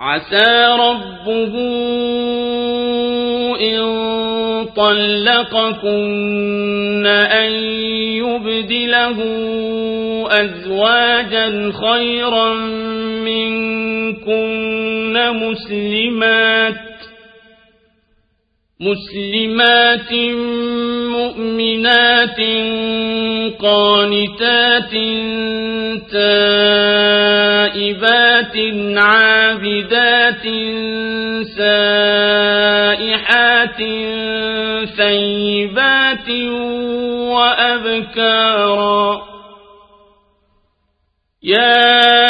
عسى ربه إن طلقكن أن يبدله أزواجا خيرا منكن مسلمات مسلمات مؤمنات قانتات تائبات عابدات سائحات ثيبات وأبكارا. يا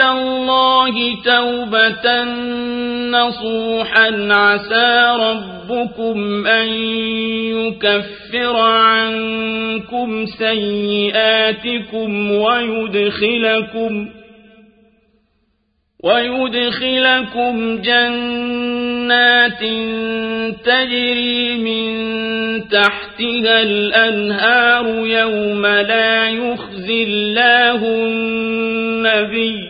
إلى الله توبة نصوحا. عسى ربكم أن يكفر عنكم سيئاتكم ويدخلكم ويدخلكم جنات تجري من تحتها الأنهار يوم لا يخزي الله النبي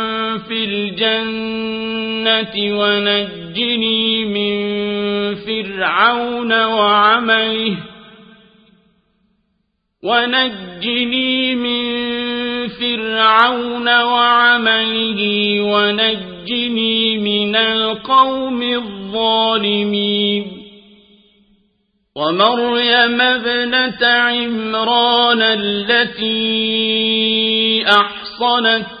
في الجنة ونجني من فرعون وعمله ونجني من فرعون وعمله ونجني من القوم الظالمين ومريم ابنة عمران التي أحصنت